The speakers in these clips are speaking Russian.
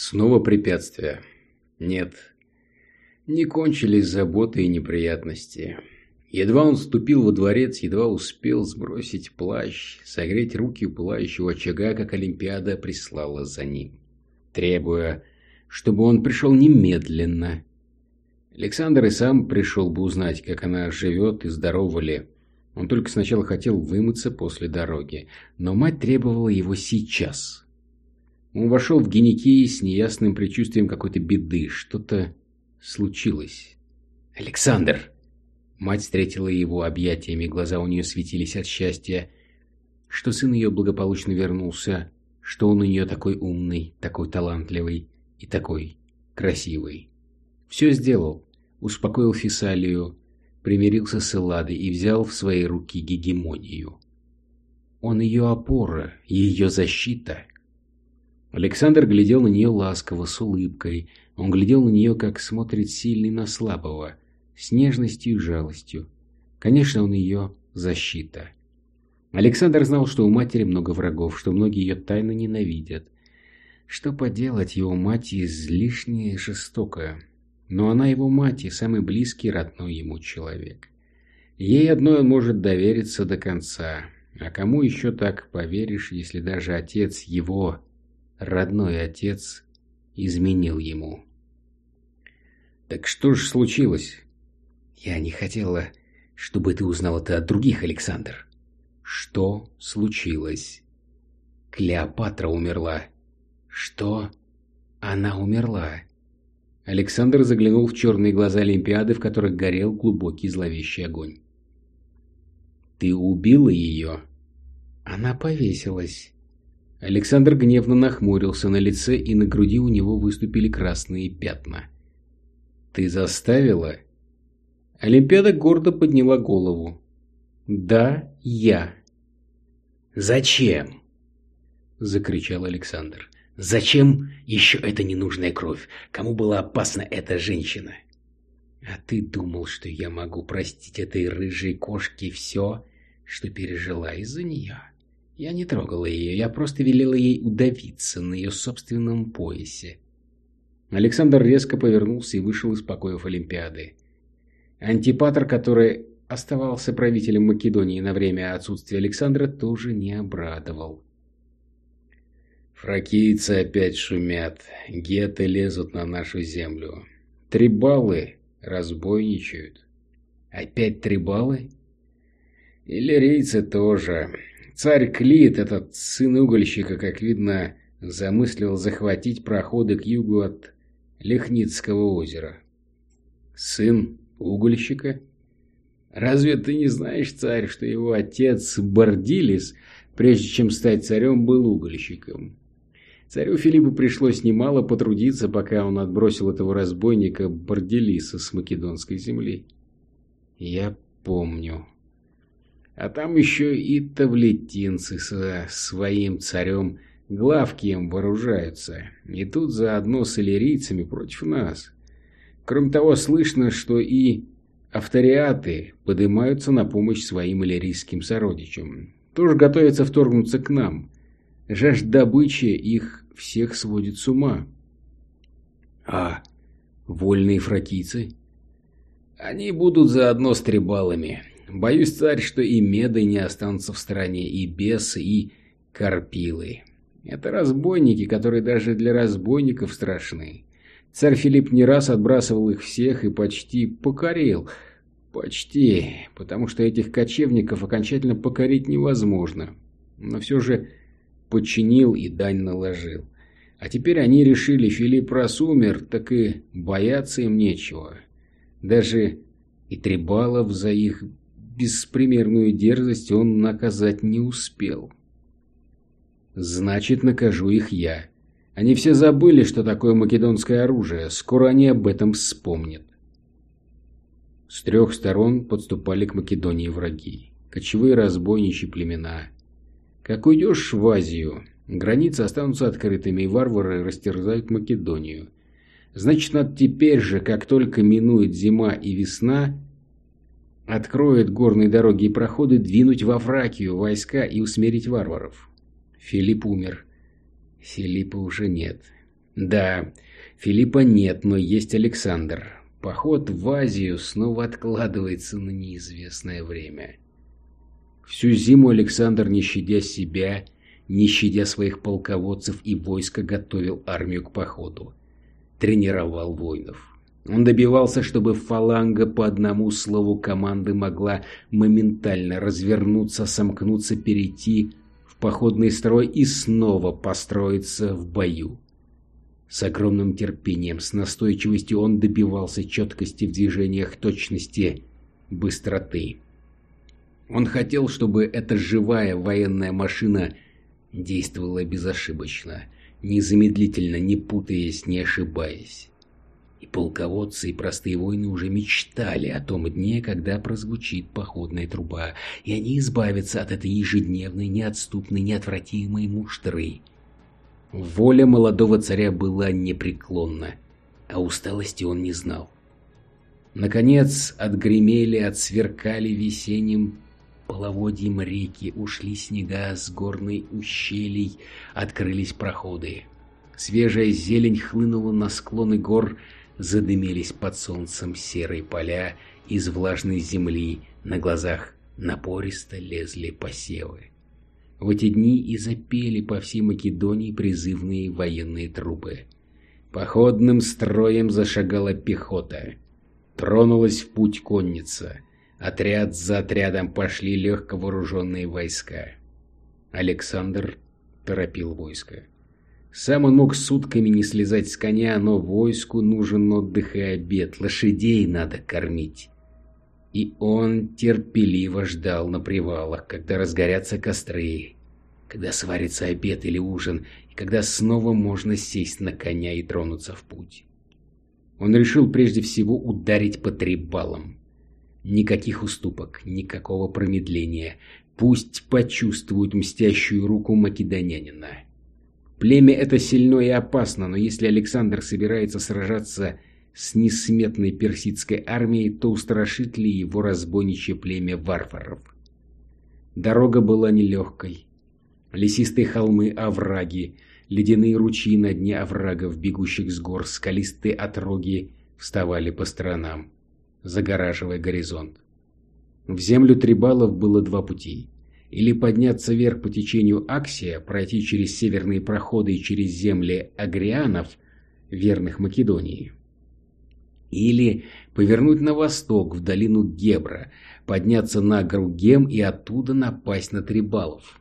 Снова препятствия. Нет. Не кончились заботы и неприятности. Едва он вступил во дворец, едва успел сбросить плащ, согреть руки у пылающего очага, как Олимпиада прислала за ним, требуя, чтобы он пришел немедленно. Александр и сам пришел бы узнать, как она живет и здорова ли. Он только сначала хотел вымыться после дороги, но мать требовала его сейчас. Он вошел в геникей с неясным предчувствием какой-то беды. Что-то случилось. «Александр!» Мать встретила его объятиями, глаза у нее светились от счастья, что сын ее благополучно вернулся, что он у нее такой умный, такой талантливый и такой красивый. Все сделал, успокоил Фессалию, примирился с Элладой и взял в свои руки гегемонию. Он ее опора, ее защита — Александр глядел на нее ласково, с улыбкой. Он глядел на нее, как смотрит сильный на слабого, с нежностью и жалостью. Конечно, он ее защита. Александр знал, что у матери много врагов, что многие ее тайно ненавидят. Что поделать, его мать излишне жестокая. Но она его мать и самый близкий родной ему человек. Ей одной он может довериться до конца. А кому еще так поверишь, если даже отец его родной отец изменил ему. «Так что ж случилось?» «Я не хотела, чтобы ты узнал это от других, Александр». «Что случилось?» «Клеопатра умерла». «Что?» «Она умерла». Александр заглянул в черные глаза Олимпиады, в которых горел глубокий зловещий огонь. «Ты убила ее?» «Она повесилась». Александр гневно нахмурился на лице, и на груди у него выступили красные пятна. «Ты заставила?» Олимпиада гордо подняла голову. «Да, я». «Зачем?» — закричал Александр. «Зачем еще эта ненужная кровь? Кому была опасна эта женщина?» «А ты думал, что я могу простить этой рыжей кошке все, что пережила из-за нее?» Я не трогала ее, я просто велела ей удавиться на ее собственном поясе. Александр резко повернулся и вышел из покоев Олимпиады. Антипатр, который оставался правителем Македонии на время отсутствия Александра, тоже не обрадовал. Фракийцы опять шумят, геты лезут на нашу землю. Трибалы разбойничают. Опять трибалы? Иллирийцы тоже. Царь Клит, этот сын угольщика, как видно, замыслил захватить проходы к югу от Лехницкого озера. Сын угольщика? Разве ты не знаешь, царь, что его отец Бардилис, прежде чем стать царем, был угольщиком? Царю Филиппу пришлось немало потрудиться, пока он отбросил этого разбойника Бардилиса с македонской земли. Я помню. А там еще и тавлетинцы со своим царем Главкием вооружаются. И тут заодно с иллирийцами против нас. Кроме того, слышно, что и авториаты поднимаются на помощь своим иллирийским сородичам. Тоже готовятся вторгнуться к нам. Жажд добычи их всех сводит с ума. А вольные фракийцы? Они будут заодно с трибалами. Боюсь, царь, что и меды не останутся в стороне, и бесы, и карпилы. Это разбойники, которые даже для разбойников страшны. Царь Филипп не раз отбрасывал их всех и почти покорил. Почти, потому что этих кочевников окончательно покорить невозможно. Но все же подчинил и дань наложил. А теперь они решили, Филипп раз умер, так и бояться им нечего. Даже и Трибалов за их беспримерную дерзость он наказать не успел. Значит, накажу их я. Они все забыли, что такое македонское оружие. Скоро они об этом вспомнят. С трех сторон подступали к Македонии враги. Кочевые разбойничьи племена. Как уйдешь в Азию, границы останутся открытыми, и варвары растерзают Македонию. Значит, надо теперь же, как только минует зима и весна, откроет горные дороги и проходы, двинуть во Фракию войска и усмирить варваров. Филипп умер. Филиппа уже нет. Да, Филиппа нет, но есть Александр. Поход в Азию снова откладывается на неизвестное время. Всю зиму Александр, не щадя себя, не щадя своих полководцев и войска, готовил армию к походу. Тренировал воинов. Он добивался, чтобы фаланга по одному слову команды могла моментально развернуться, сомкнуться, перейти в походный строй и снова построиться в бою. С огромным терпением, с настойчивостью он добивался четкости в движениях, точности, быстроты. Он хотел, чтобы эта живая военная машина действовала безошибочно, незамедлительно, не путаясь, не ошибаясь. И полководцы, и простые воины уже мечтали о том дне, когда прозвучит походная труба, и они избавятся от этой ежедневной, неотступной, неотвратимой муштры. Воля молодого царя была непреклонна, а усталости он не знал. Наконец, отгремели, отсверкали весенним половодьем реки, ушли снега с горной ущелий, открылись проходы. Свежая зелень хлынула на склоны гор, задымились под солнцем серые поля из влажной земли, на глазах напористо лезли посевы. В эти дни и запели по всей Македонии призывные военные трубы. Походным строем зашагала пехота. Тронулась в путь конница. Отряд за отрядом пошли легко вооруженные войска. Александр торопил войско. Сам он мог сутками не слезать с коня, но войску нужен отдых и обед, лошадей надо кормить. И он терпеливо ждал на привалах, когда разгорятся костры, когда сварится обед или ужин, и когда снова можно сесть на коня и тронуться в путь. Он решил прежде всего ударить по трибалам. Никаких уступок, никакого промедления. Пусть почувствуют мстящую руку македонянина. Племя это сильно и опасно, но если Александр собирается сражаться с несметной персидской армией, то устрашит ли его разбойничье племя варваров? Дорога была нелегкой. Лесистые холмы, овраги, ледяные ручьи на дне оврагов, бегущих с гор, скалистые отроги вставали по сторонам, загораживая горизонт. В землю Трибалов было два пути или подняться вверх по течению Аксия, пройти через северные проходы и через земли агрианов, верных Македонии. Или повернуть на восток, в долину Гебра, подняться на гору Гем и оттуда напасть на Трибалов.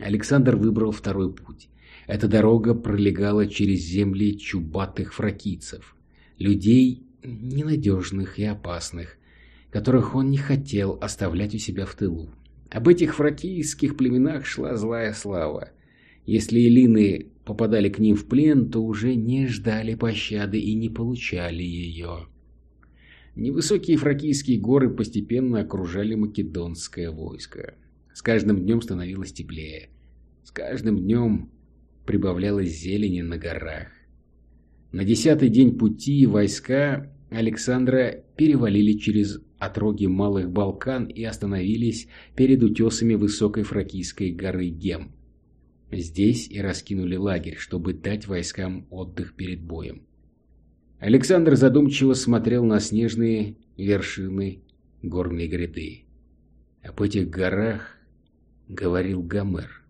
Александр выбрал второй путь. Эта дорога пролегала через земли чубатых фракийцев, людей ненадежных и опасных, которых он не хотел оставлять у себя в тылу. Об этих фракийских племенах шла злая слава. Если эллины попадали к ним в плен, то уже не ждали пощады и не получали ее. Невысокие фракийские горы постепенно окружали македонское войско. С каждым днем становилось теплее. С каждым днем прибавлялось зелени на горах. На десятый день пути войска Александра перевалили через отроги Малых Балкан и остановились перед утесами высокой фракийской горы Гем. Здесь и раскинули лагерь, чтобы дать войскам отдых перед боем. Александр задумчиво смотрел на снежные вершины горной гряды. Об этих горах говорил Гомер.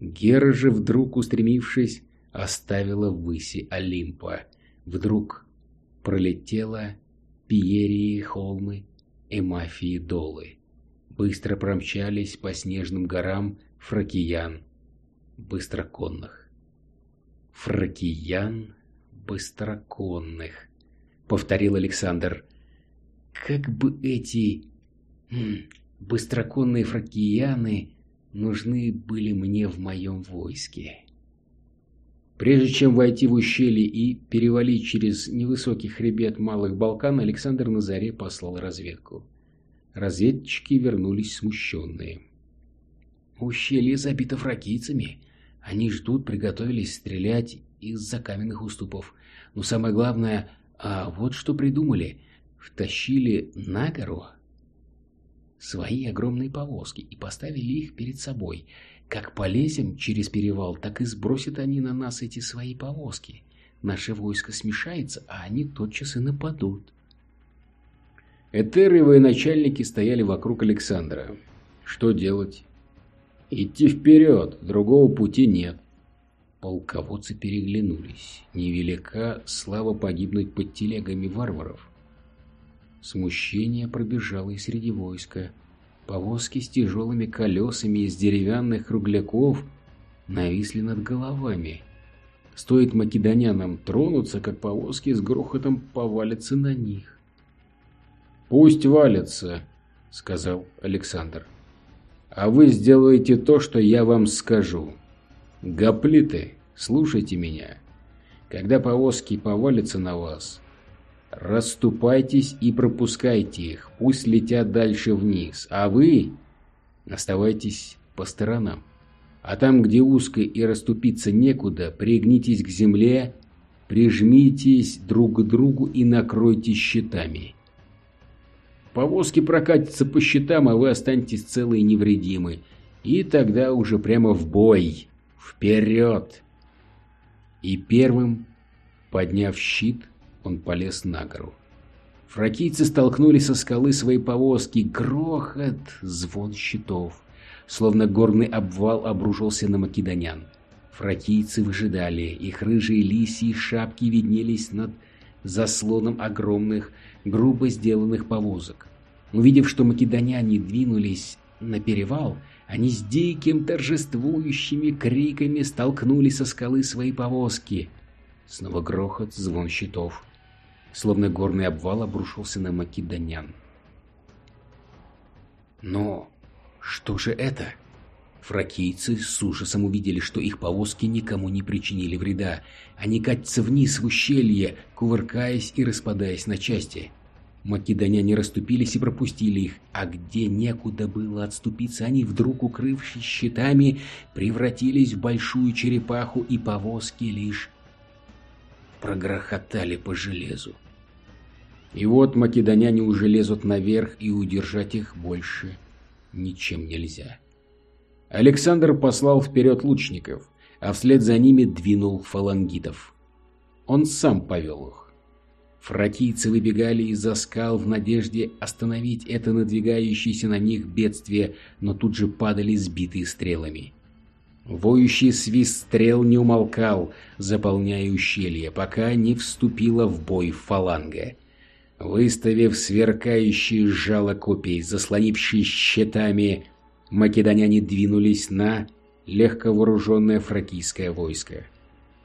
Гера же вдруг, устремившись, оставила выси Олимпа. Вдруг пролетела Пиерии холмы и мафии долы. Быстро промчались по снежным горам фракиян быстроконных. Фракиян быстроконных, повторил Александр. Как бы эти м, быстроконные фракияны нужны были мне в моем войске. Прежде чем войти в ущелье и перевалить через невысокий хребет Малых Балкан, Александр на заре послал разведку. Разведчики вернулись смущенные. Ущелье забито фракийцами. Они ждут, приготовились стрелять из-за каменных уступов. Но самое главное, а вот что придумали. Втащили на гору свои огромные повозки и поставили их перед собой. Как полезем через перевал, так и сбросят они на нас эти свои повозки. Наше войско смешается, а они тотчас и нападут. Этеры и военачальники стояли вокруг Александра. Что делать? Идти вперед, другого пути нет. Полководцы переглянулись. Невелика слава погибнуть под телегами варваров. Смущение пробежало и среди войска. Повозки с тяжелыми колесами из деревянных кругляков нависли над головами. Стоит македонянам тронуться, как повозки с грохотом повалятся на них. «Пусть валятся», — сказал Александр. «А вы сделаете то, что я вам скажу. Гоплиты, слушайте меня. Когда повозки повалятся на вас, расступайтесь и пропускайте их, пусть летят дальше вниз, а вы оставайтесь по сторонам. А там, где узко и расступиться некуда, пригнитесь к земле, прижмитесь друг к другу и накройте щитами. Повозки прокатятся по щитам, а вы останетесь целы и невредимы. И тогда уже прямо в бой. Вперед! И первым, подняв щит, он полез на гору. Фракийцы столкнули со скалы свои повозки. Грохот, звон щитов. Словно горный обвал обрушился на македонян. Фракийцы выжидали, их рыжие лисьи шапки виднелись над заслоном огромных, грубо сделанных повозок. Увидев, что македоняне двинулись на перевал, они с диким торжествующими криками столкнули со скалы свои повозки. Снова грохот, звон щитов. Словно горный обвал обрушился на македонян. Но что же это? Фракийцы с ужасом увидели, что их повозки никому не причинили вреда. Они катятся вниз в ущелье, кувыркаясь и распадаясь на части. Македоняне расступились и пропустили их, а где некуда было отступиться, они, вдруг укрывшись щитами, превратились в большую черепаху, и повозки лишь прогрохотали по железу. И вот македоняне уже лезут наверх, и удержать их больше ничем нельзя. Александр послал вперед лучников, а вслед за ними двинул фалангитов. Он сам повел их. Фракийцы выбегали из-за скал в надежде остановить это надвигающееся на них бедствие, но тут же падали сбитые стрелами. Воющий свист стрел не умолкал, заполняя ущелье, пока не вступила в бой фаланга. Выставив сверкающие жало копий, заслонившие щитами, македоняне двинулись на легковооруженное фракийское войско.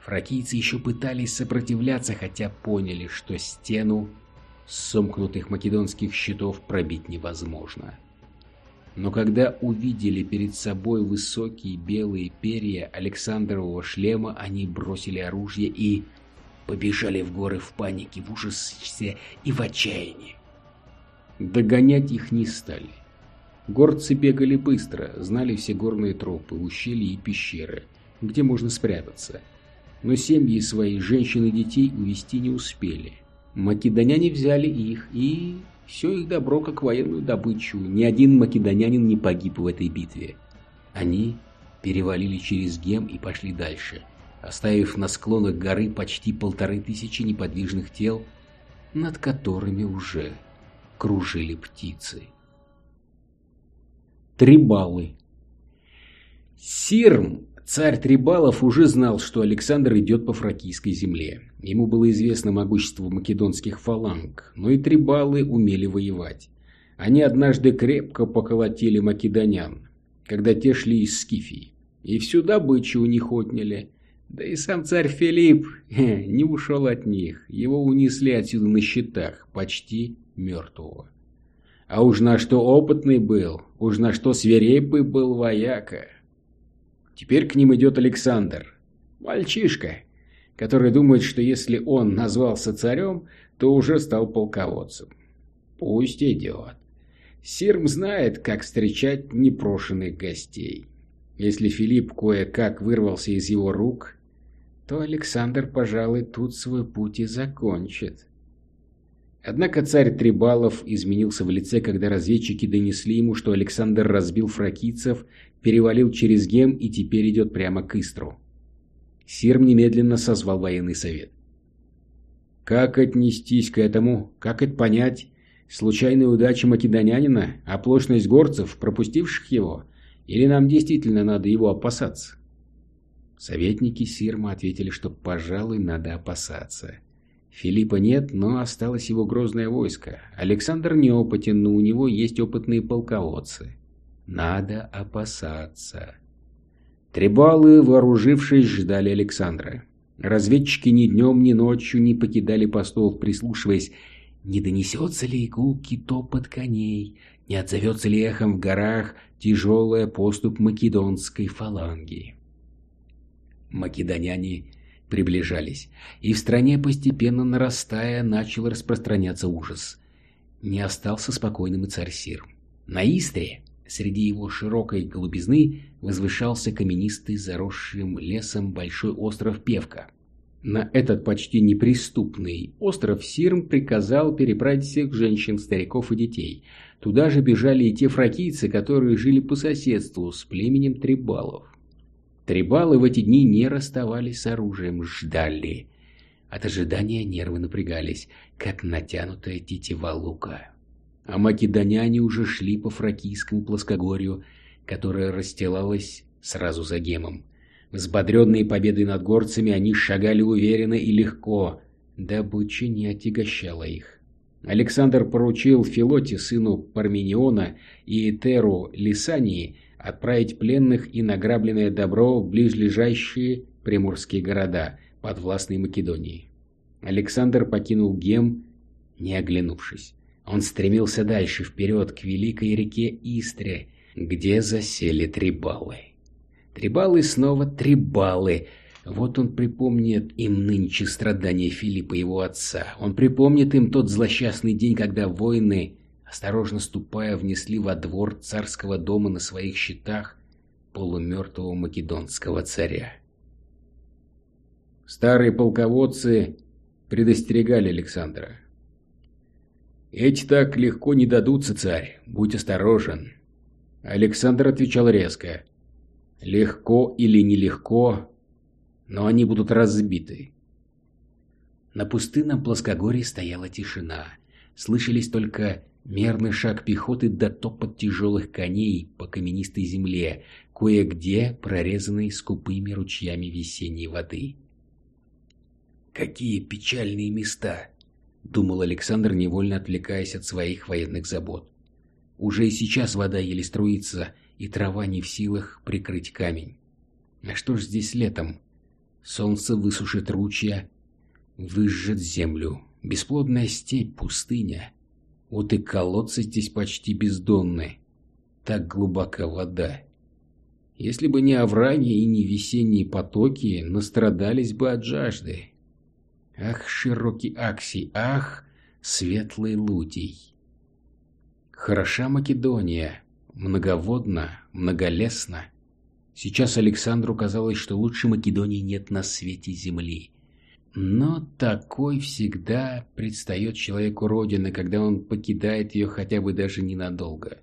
Фракийцы еще пытались сопротивляться, хотя поняли, что стену сомкнутых македонских щитов пробить невозможно. Но когда увидели перед собой высокие белые перья Александрового шлема, они бросили оружие и побежали в горы в панике, в ужасе и в отчаянии. Догонять их не стали. Горцы бегали быстро, знали все горные тропы, ущелья и пещеры, где можно спрятаться – но семьи свои, женщин и детей увести не успели. Македоняне взяли их, и все их добро как военную добычу. Ни один македонянин не погиб в этой битве. Они перевалили через Гем и пошли дальше, оставив на склонах горы почти полторы тысячи неподвижных тел, над которыми уже кружили птицы. Трибалы Сирм Царь Трибалов уже знал, что Александр идет по фракийской земле. Ему было известно могущество македонских фаланг, но и Трибалы умели воевать. Они однажды крепко поколотили македонян, когда те шли из Скифии, и всю добычу у них отняли. Да и сам царь Филипп не ушел от них, его унесли отсюда на щитах, почти мертвого. А уж на что опытный был, уж на что свирепый был вояка. Теперь к ним идет Александр. Мальчишка, который думает, что если он назвался царем, то уже стал полководцем. Пусть идет. Сирм знает, как встречать непрошенных гостей. Если Филипп кое-как вырвался из его рук, то Александр, пожалуй, тут свой путь и закончит. Однако царь Трибалов изменился в лице, когда разведчики донесли ему, что Александр разбил фракийцев, перевалил через Гем и теперь идет прямо к Истру. Сирм немедленно созвал военный совет. Как отнестись к этому? Как это понять? Случайная удача македонянина? Оплошность горцев, пропустивших его? Или нам действительно надо его опасаться? Советники Сирма ответили, что, пожалуй, надо опасаться. Филиппа нет, но осталось его грозное войско. Александр неопытен, но у него есть опытные полководцы. Надо опасаться. Трибалы, вооружившись, ждали Александра. Разведчики ни днем, ни ночью не покидали постов, прислушиваясь, не донесется ли гулкий топот коней, не отзовется ли эхом в горах тяжелая поступ македонской фаланги. Македоняне приближались, и в стране, постепенно нарастая, начал распространяться ужас. Не остался спокойным и царь Сир. На Истре, среди его широкой голубизны, возвышался каменистый, заросшим лесом большой остров Певка. На этот почти неприступный остров Сирм приказал переправить всех женщин, стариков и детей. Туда же бежали и те фракийцы, которые жили по соседству с племенем Трибалов. Трибалы в эти дни не расставались с оружием, ждали. От ожидания нервы напрягались, как натянутая тетива лука. А македоняне уже шли по фракийскому плоскогорью, которое расстилалось сразу за гемом. Взбодренные победой над горцами, они шагали уверенно и легко, добыча не отягощала их. Александр поручил Филоте, сыну Пармениона, и Теру Лисании отправить пленных и награбленное добро в близлежащие приморские города, подвластные Македонии. Александр покинул Гем, не оглянувшись. Он стремился дальше, вперед, к великой реке Истре, где засели трибалы. Трибалы снова трибалы. Вот он припомнит им нынче страдания Филиппа, его отца. Он припомнит им тот злосчастный день, когда воины осторожно ступая, внесли во двор царского дома на своих щитах полумертвого македонского царя. Старые полководцы предостерегали Александра. «Эти так легко не дадутся, царь, будь осторожен». Александр отвечал резко. «Легко или нелегко, но они будут разбиты». На пустынном плоскогорье стояла тишина. Слышались только Мерный шаг пехоты до топот тяжелых коней по каменистой земле, кое-где прорезанной скупыми ручьями весенней воды. «Какие печальные места!» — думал Александр, невольно отвлекаясь от своих военных забот. Уже и сейчас вода еле струится, и трава не в силах прикрыть камень. А что ж здесь летом? Солнце высушит ручья, выжжет землю. Бесплодная степь, пустыня. Вот и колодцы здесь почти бездонные. Так глубока вода. Если бы не овраги и не весенние потоки, настрадались бы от жажды. Ах, широкий Аксий, ах, светлый Лудий. Хороша Македония, многоводна, многолесна. Сейчас Александру казалось, что лучше Македонии нет на свете земли. Но такой всегда предстает человеку Родины, когда он покидает ее хотя бы даже ненадолго.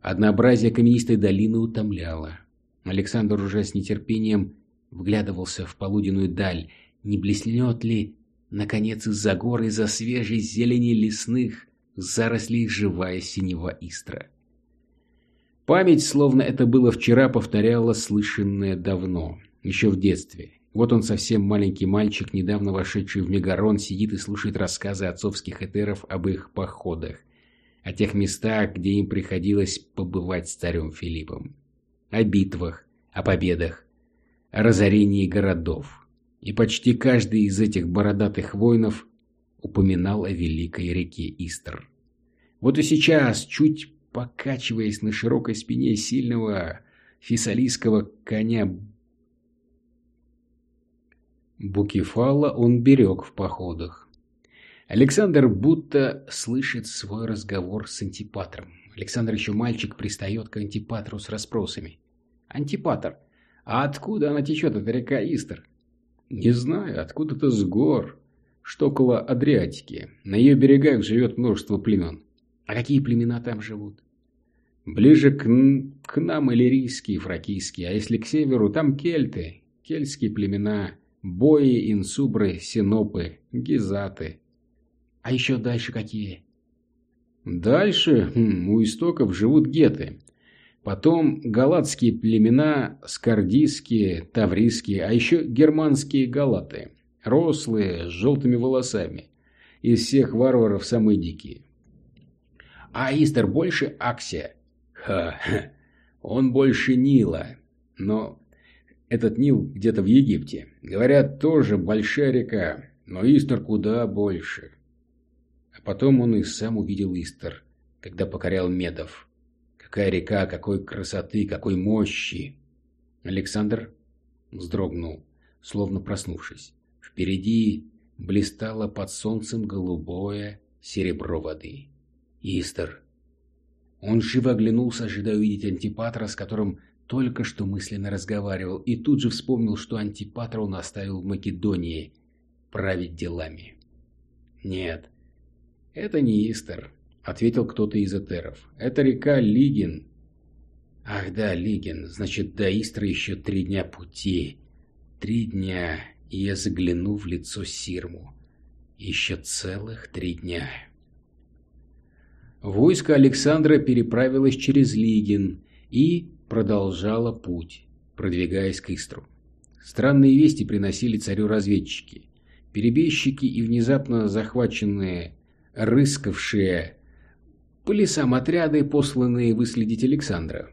Однообразие каменистой долины утомляло. Александр уже с нетерпением вглядывался в полуденную даль, не блеснет ли, наконец, из-за гор, из-за свежей зелени лесных зарослей живая синего истра. Память, словно это было вчера, повторяла слышанное давно, еще в детстве, вот он совсем маленький мальчик, недавно вошедший в Мегарон, сидит и слушает рассказы отцовских этеров об их походах, о тех местах, где им приходилось побывать с царем Филиппом, о битвах, о победах, о разорении городов. И почти каждый из этих бородатых воинов упоминал о великой реке Истр. Вот и сейчас, чуть покачиваясь на широкой спине сильного фессалийского коня Букефала он берег в походах. Александр будто слышит свой разговор с Антипатром. Александр еще мальчик пристает к Антипатру с расспросами. «Антипатр, а откуда она течет, эта река Истер?» «Не знаю, откуда-то с гор. что около Адриатики. На ее берегах живет множество племен. А какие племена там живут? Ближе к, к нам иллирийские, фракийские, а если к северу, там кельты, кельтские племена, бои, инсубры, синопы, гизаты. А еще дальше какие? Дальше хм, у истоков живут геты. Потом галатские племена, скардийские, таврийские, а еще германские галаты. Рослые, с желтыми волосами. Из всех варваров самые дикие. А Истер больше Аксия? Ха-ха, он больше Нила. Но этот Нил где-то в Египте. Говорят, тоже большая река, но Истер куда больше. А потом он и сам увидел Истер, когда покорял Медов. Какая река, какой красоты, какой мощи! Александр вздрогнул, словно проснувшись. Впереди блистало под солнцем голубое серебро воды. Истер. Он живо оглянулся, ожидая увидеть Антипатра, с которым только что мысленно разговаривал, и тут же вспомнил, что Антипатра он оставил в Македонии править делами. Нет, это не Истер, ответил кто-то из этеров. Это река Лигин. Ах да, Лигин, значит, до Истра еще три дня пути. Три дня и я загляну в лицо Сирму. Еще целых три дня. Войско Александра переправилось через Лигин и продолжало путь, продвигаясь к Истру. Странные вести приносили царю разведчики. Перебежчики и внезапно захваченные, рыскавшие по лесам отряды, посланные выследить Александра.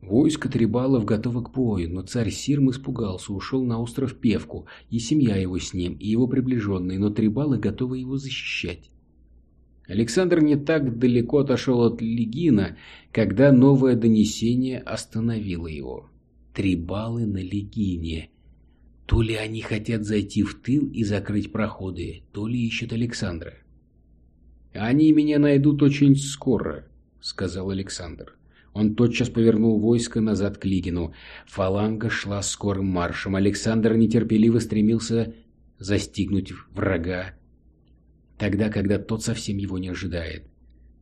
Войско Трибалов готово к бою, но царь Сирм испугался, ушел на остров Певку, и семья его с ним, и его приближенные, но Трибалы готовы его защищать. Александр не так далеко отошел от Легина, когда новое донесение остановило его. Трибалы на Легине. То ли они хотят зайти в тыл и закрыть проходы, то ли ищут Александра. «Они меня найдут очень скоро», — сказал Александр. Он тотчас повернул войско назад к Лигину. Фаланга шла скорым маршем. Александр нетерпеливо стремился застигнуть врага, тогда, когда тот совсем его не ожидает.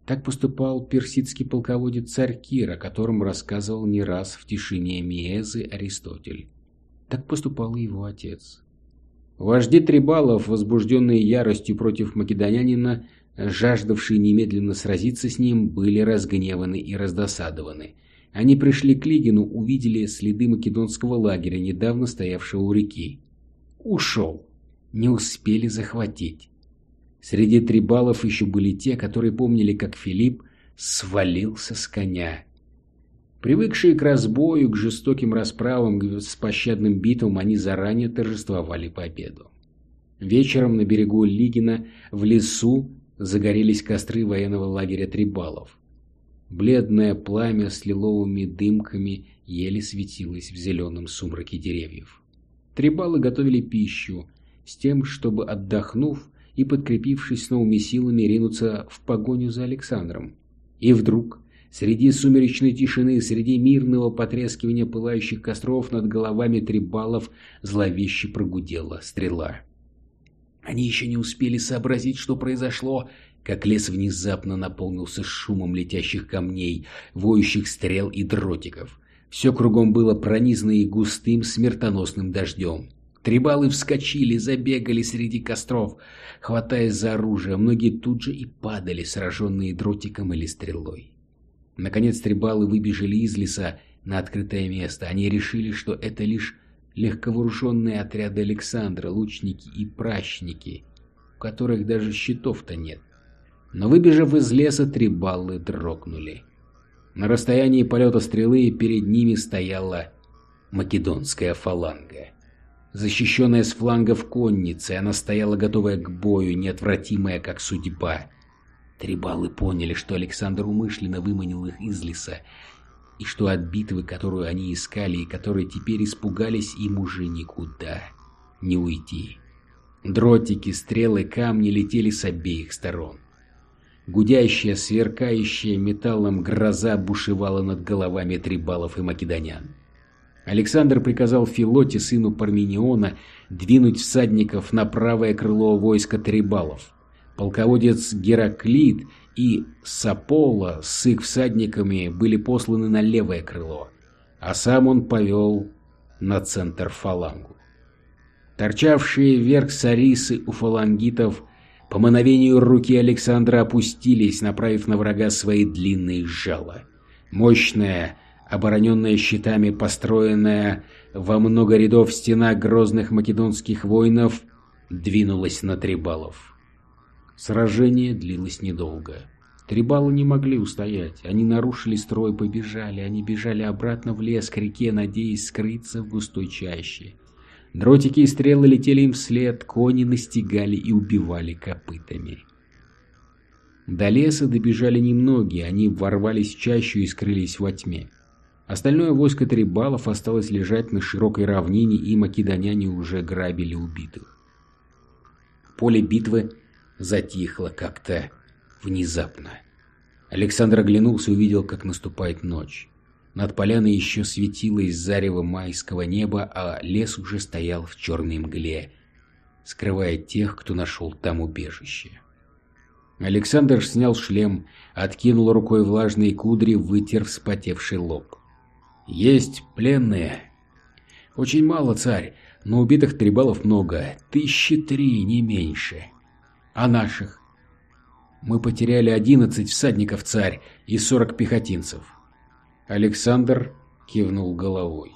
Так поступал персидский полководец царь Кир, о котором рассказывал не раз в тишине Миезы Аристотель. Так поступал и его отец. Вожди трибалов, возбужденные яростью против македонянина, жаждавшие немедленно сразиться с ним, были разгневаны и раздосадованы. Они пришли к Лигину, увидели следы македонского лагеря, недавно стоявшего у реки. Ушел. Не успели захватить. Среди трибалов еще были те, которые помнили, как Филипп свалился с коня. Привыкшие к разбою, к жестоким расправам, к беспощадным битвам, они заранее торжествовали победу. Вечером на берегу Лигина в лесу загорелись костры военного лагеря Трибалов. Бледное пламя с лиловыми дымками еле светилось в зеленом сумраке деревьев. Трибалы готовили пищу с тем, чтобы, отдохнув и подкрепившись новыми силами, ринуться в погоню за Александром. И вдруг, среди сумеречной тишины, среди мирного потрескивания пылающих костров над головами трибалов зловеще прогудела стрела. Они еще не успели сообразить, что произошло, как лес внезапно наполнился шумом летящих камней, воющих стрел и дротиков. Все кругом было пронизано и густым смертоносным дождем. Трибалы вскочили, забегали среди костров, хватаясь за оружие, многие тут же и падали, сраженные дротиком или стрелой. Наконец трибалы выбежали из леса на открытое место. Они решили, что это лишь легковооруженные отряды Александра, лучники и пращники, у которых даже щитов-то нет. Но выбежав из леса, три баллы дрогнули. На расстоянии полета стрелы перед ними стояла македонская фаланга. Защищенная с флангов конницей, она стояла готовая к бою, неотвратимая, как судьба. Трибалы поняли, что Александр умышленно выманил их из леса и что от битвы, которую они искали и которой теперь испугались, им уже никуда не уйти. Дротики, стрелы, камни летели с обеих сторон. Гудящая, сверкающая металлом гроза бушевала над головами трибалов и македонян. Александр приказал Филоте, сыну Пармениона, двинуть всадников на правое крыло войска Трибалов. Полководец Гераклит и Сапола с их всадниками были посланы на левое крыло, а сам он повел на центр фалангу. Торчавшие вверх сарисы у фалангитов по мановению руки Александра опустились, направив на врага свои длинные жала. Мощная, обороненная щитами, построенная во много рядов стена грозных македонских воинов, двинулась на Трибалов. Сражение длилось недолго. Трибалы не могли устоять. Они нарушили строй, побежали. Они бежали обратно в лес к реке, надеясь скрыться в густой чаще. Дротики и стрелы летели им вслед, кони настигали и убивали копытами. До леса добежали немногие, они ворвались в чащу и скрылись во тьме. Остальное войско трибалов осталось лежать на широкой равнине, и македоняне уже грабили убитых. Поле битвы затихло как-то внезапно. Александр оглянулся и увидел, как наступает ночь. Над поляной еще светилось зарево майского неба, а лес уже стоял в черной мгле, скрывая тех, кто нашел там убежище. Александр снял шлем, откинул рукой влажные кудри, вытер вспотевший лоб. «Есть пленные?» «Очень мало, царь, но убитых трибалов много, тысячи три, не меньше. А наших?» «Мы потеряли одиннадцать всадников, царь, и сорок пехотинцев». Александр кивнул головой.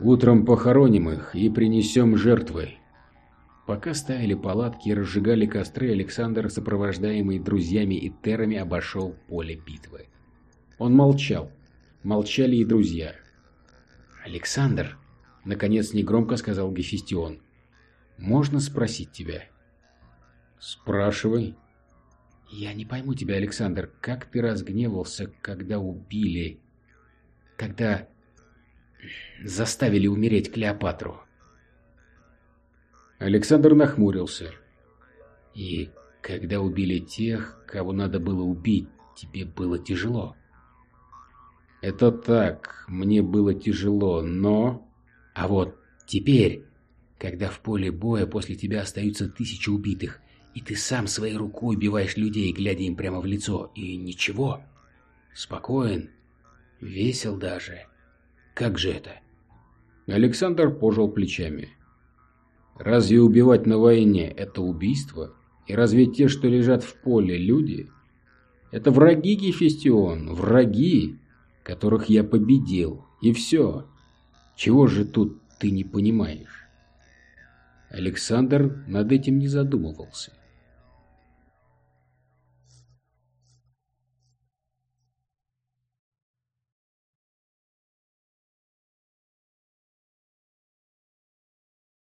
«Утром похороним их и принесем жертвы». Пока ставили палатки и разжигали костры, Александр, сопровождаемый друзьями и терами, обошел поле битвы. Он молчал. Молчали и друзья. «Александр», — наконец негромко сказал Гефестион, — «можно спросить тебя?» «Спрашивай». «Я не пойму тебя, Александр, как ты разгневался, когда убили когда заставили умереть Клеопатру. Александр нахмурился. И когда убили тех, кого надо было убить, тебе было тяжело. Это так, мне было тяжело, но... А вот теперь, когда в поле боя после тебя остаются тысячи убитых, и ты сам своей рукой убиваешь людей, глядя им прямо в лицо, и ничего, спокоен, Весел даже. Как же это? Александр пожал плечами. Разве убивать на войне – это убийство? И разве те, что лежат в поле, люди? Это враги, Гефестион, враги, которых я победил. И все. Чего же тут ты не понимаешь? Александр над этим не задумывался.